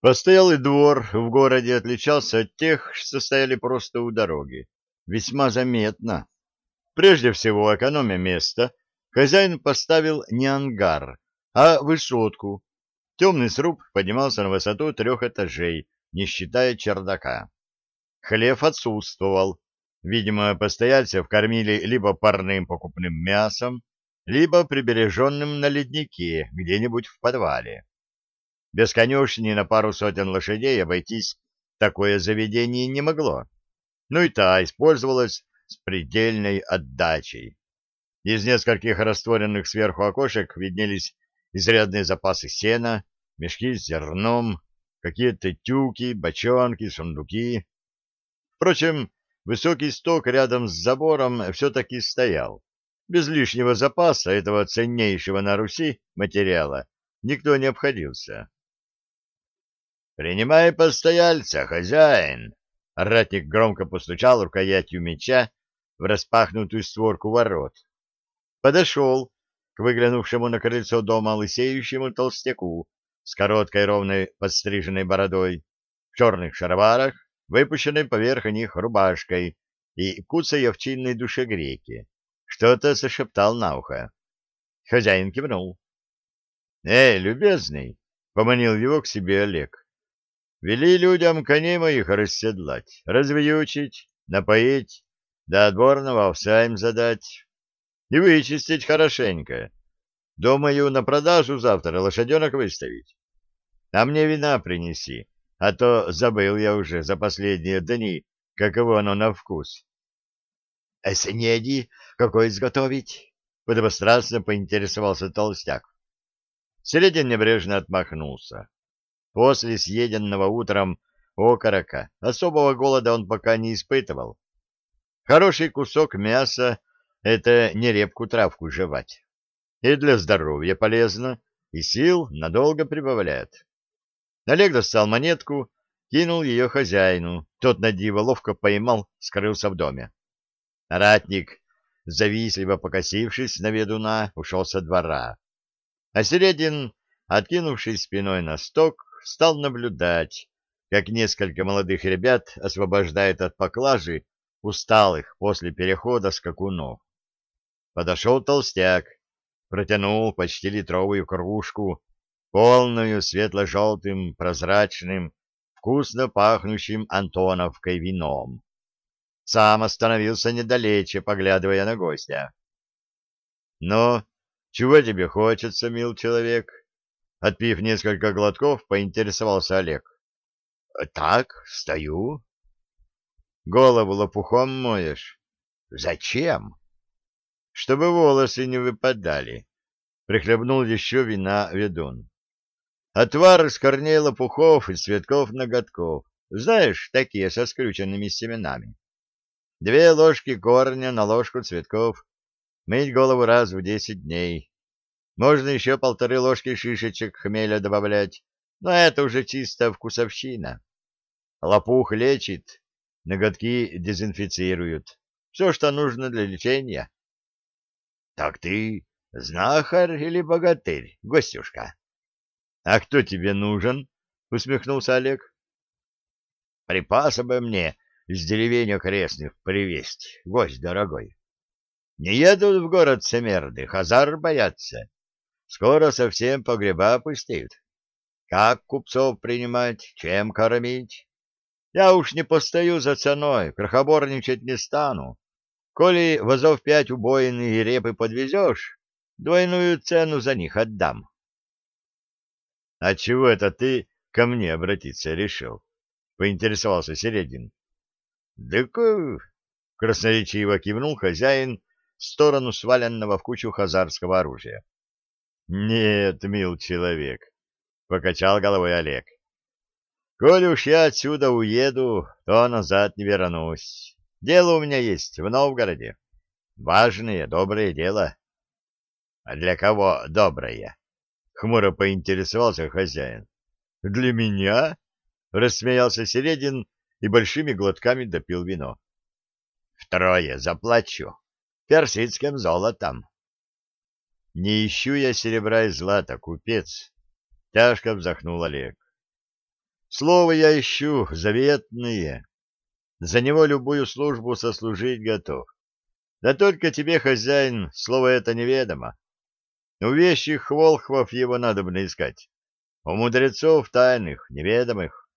Постоялый двор в городе отличался от тех, что стояли просто у дороги. Весьма заметно. Прежде всего, экономя место, хозяин поставил не ангар, а высотку. Темный сруб поднимался на высоту трех этажей, не считая чердака. Хлев отсутствовал. Видимо, постояльцев кормили либо парным покупным мясом, либо прибереженным на леднике где-нибудь в подвале. Без конюшни на пару сотен лошадей обойтись такое заведение не могло. Ну и та использовалась с предельной отдачей. Из нескольких растворенных сверху окошек виднелись изрядные запасы сена, мешки с зерном, какие-то тюки, бочонки, сундуки. Впрочем, высокий сток рядом с забором все-таки стоял. Без лишнего запаса этого ценнейшего на Руси материала никто не обходился. «Принимай постояльца, хозяин!» Ратник громко постучал рукоятью меча в распахнутую створку ворот. Подошел к выглянувшему на крыльцо дома лысеющему толстяку с короткой ровной подстриженной бородой, в черных шароварах, выпущенной поверх них рубашкой и куцей овчинной душегрейки. Что-то зашептал на ухо. Хозяин кивнул. — Эй, любезный! — поманил его к себе Олег. Вели людям коней моих расседлать, развьючить, напоить, до отборного овса им задать и вычистить хорошенько. Думаю, на продажу завтра лошаденок выставить. А мне вина принеси, а то забыл я уже за последние дни, каково оно на вкус. — А снеди какой изготовить? — подобострастно поинтересовался толстяк. Середин небрежно отмахнулся. После съеденного утром окорока особого голода он пока не испытывал. Хороший кусок мяса — это не репку-травку жевать. И для здоровья полезно, и сил надолго прибавляет. Олег достал монетку, кинул ее хозяину. Тот на диво ловко поймал, скрылся в доме. Ратник, завистливо покосившись на ведуна, ушел со двора. А Середин, откинувшись спиной на сток, стал наблюдать, как несколько молодых ребят освобождают от поклажи усталых после перехода скакунов. Подошел толстяк, протянул почти литровую кружку, полную светло-желтым, прозрачным, вкусно пахнущим Антоновкой вином. Сам остановился недалече, поглядывая на гостя. — Ну, чего тебе хочется, мил человек? Отпив несколько глотков, поинтересовался Олег. — Так, стою. — Голову лопухом моешь? — Зачем? — Чтобы волосы не выпадали. Прихлебнул еще вина ведун. Отвар из корней лопухов и цветков-ноготков. Знаешь, такие со скрюченными семенами. Две ложки корня на ложку цветков. Мыть голову раз в десять дней. Можно еще полторы ложки шишечек хмеля добавлять, но это уже чисто вкусовщина. Лопух лечит, ноготки дезинфицируют. Все, что нужно для лечения. — Так ты знахарь или богатырь, гостюшка? — А кто тебе нужен? — усмехнулся Олег. — Припасы бы мне из деревень окрестных привезть, гость дорогой. Не едут в город Семерды, хазар боятся. Скоро совсем погреба пустеют. Как купцов принимать, чем кормить? Я уж не постою за ценой, крохоборничать не стану. Коли возов пять убоины и репы подвезешь, двойную цену за них отдам. — А чего это ты ко мне обратиться решил? — поинтересовался Середин. — Да красноречиво кивнул хозяин в сторону сваленного в кучу хазарского оружия. Нет, мил человек, покачал головой Олег. Коли уж я отсюда уеду, то назад не вернусь. Дело у меня есть в Новгороде. Важное, доброе дело. А для кого доброе? Хмуро поинтересовался хозяин. Для меня? Рассмеялся Середин и большими глотками допил вино. Втрое заплачу. Персидским золотом. Не ищу я серебра и злата, купец. Тяжко вздохнул Олег. Слово я ищу заветное. За него любую службу сослужить готов. Да только тебе, хозяин, слово это неведомо. У вещих волхвов его надо бы искать. У мудрецов тайных, неведомых.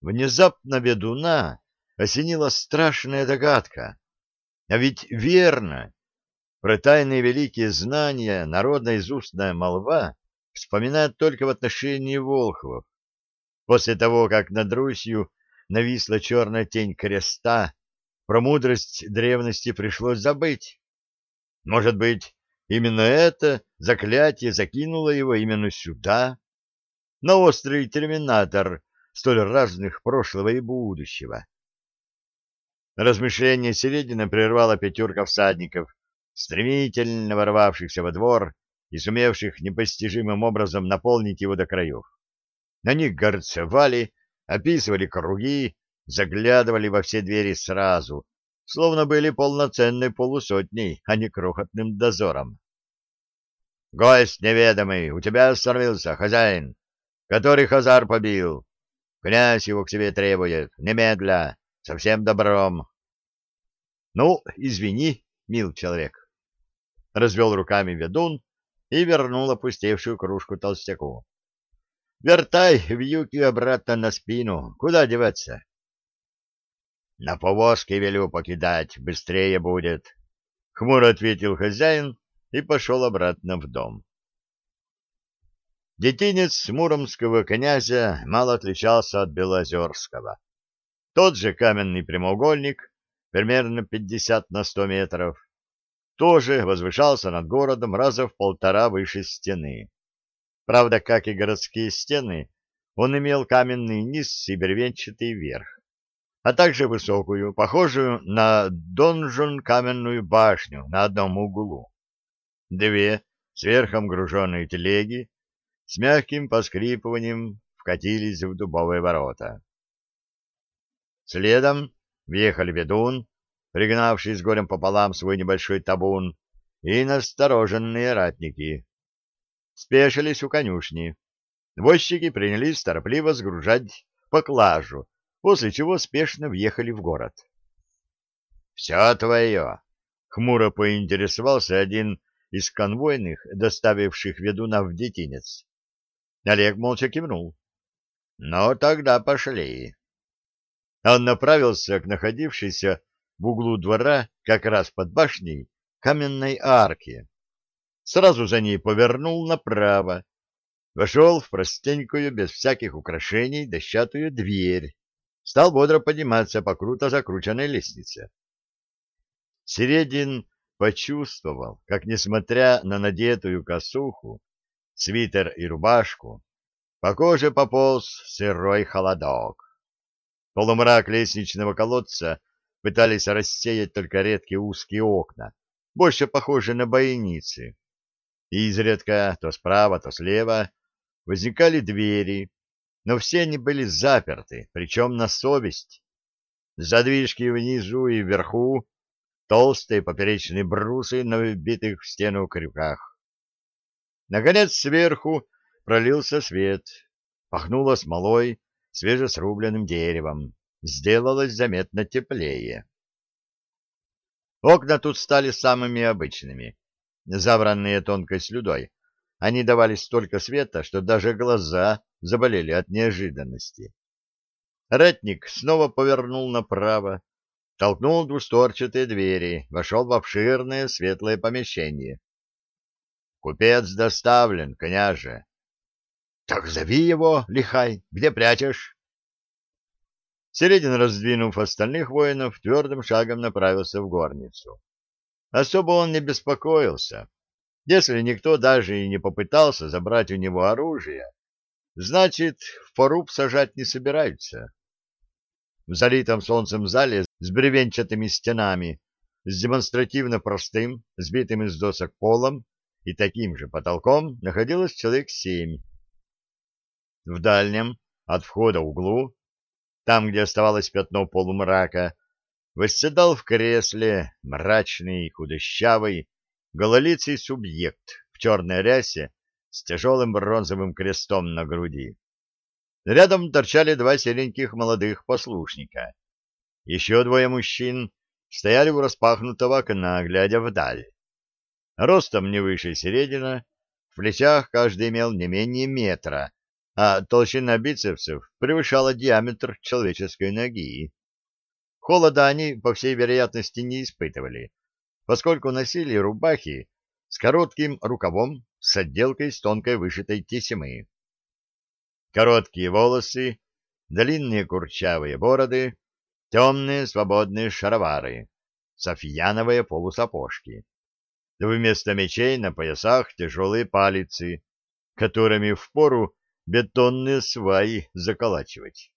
Внезапно ведуна осенила страшная догадка. А ведь верно, про тайные великие знания народная изустная молва вспоминает только в отношении волхвов. После того, как над Русью нависла черная тень креста, про мудрость древности пришлось забыть. Может быть, именно это заклятие закинуло его именно сюда, на острый терминатор столь разных прошлого и будущего. Размышление Середина прервала пятерка всадников, стремительно ворвавшихся во двор и сумевших непостижимым образом наполнить его до краев. На них горцевали, описывали круги, заглядывали во все двери сразу, словно были полноценной полусотней, а не крохотным дозором. — Гость неведомый, у тебя остановился, хозяин. Который хазар побил? Князь его к себе требует, немедля, совсем добром. — Ну, извини, мил человек. Развел руками ведун и вернул опустевшую кружку толстяку. — Вертай вьюки обратно на спину. Куда деваться? — На повозке велю покидать, быстрее будет, — хмуро ответил хозяин и пошел обратно в дом. Детинец муромского князя мало отличался от Белозерского. Тот же каменный прямоугольник, примерно 50 на 100 метров, тоже возвышался над городом раза в полтора выше стены. Правда, как и городские стены, он имел каменный низ и бревенчатый верх, а также высокую, похожую на донжон каменную башню на одном углу. Две сверхом груженные телеги с мягким поскрипыванием вкатились в дубовые ворота. Следом въехали ведун, пригнавший с горем пополам свой небольшой табун, и настороженные ратники. Спешились у конюшни. Возчики принялись торопливо сгружать поклажу, после чего спешно въехали в город. — Все твое! — хмуро поинтересовался один из конвойных, доставивших ведуна в детинец. Олег молча кивнул. «Ну, тогда пошли». Он направился к находившейся в углу двора, как раз под башней, каменной арке. Сразу за ней повернул направо, вошел в простенькую, без всяких украшений, дощатую дверь, стал бодро подниматься по круто закрученной лестнице. Середин почувствовал, как, несмотря на надетую косуху, свитер и рубашку, по коже пополз сырой холодок. Полумрак лестничного колодца пытались рассеять только редкие узкие окна, больше похожие на бойницы. И изредка, то справа, то слева, возникали двери, но все они были заперты, причем на совесть. Задвижки внизу и вверху, толстые поперечные брусы на вбитых в стену крюках. Наконец сверху пролился свет, пахнуло смолой, свежесрубленным деревом, сделалось заметно теплее. Окна тут стали самыми обычными, забранные тонкой слюдой. Они давали столько света, что даже глаза заболели от неожиданности. Ратник снова повернул направо, толкнул двусторчатые двери, вошел в обширное светлое помещение. Купец доставлен, княже. — Так зови его, лихай, где прячешь? Середин, раздвинув остальных воинов, твердым шагом направился в горницу. Особо он не беспокоился. Если никто даже и не попытался забрать у него оружие, значит, в поруб сажать не собираются. В залитом солнцем зале с бревенчатыми стенами, с демонстративно простым, сбитым из досок полом, и таким же потолком находилось человек семь. В дальнем, от входа углу, там, где оставалось пятно полумрака, восседал в кресле мрачный, худощавый, гололицый субъект в черной рясе с тяжелым бронзовым крестом на груди. Рядом торчали два сереньких молодых послушника. Еще двое мужчин стояли у распахнутого окна, глядя вдаль. Ростом не выше середина, в плечах каждый имел не менее метра, а толщина бицепсов превышала диаметр человеческой ноги. Холода они, по всей вероятности, не испытывали, поскольку носили рубахи с коротким рукавом с отделкой с тонкой вышитой тесемы. Короткие волосы, длинные курчавые бороды, темные свободные шаровары, софьяновые полусапожки. Вместо мечей на поясах тяжелые палицы, которыми впору бетонные сваи заколачивать.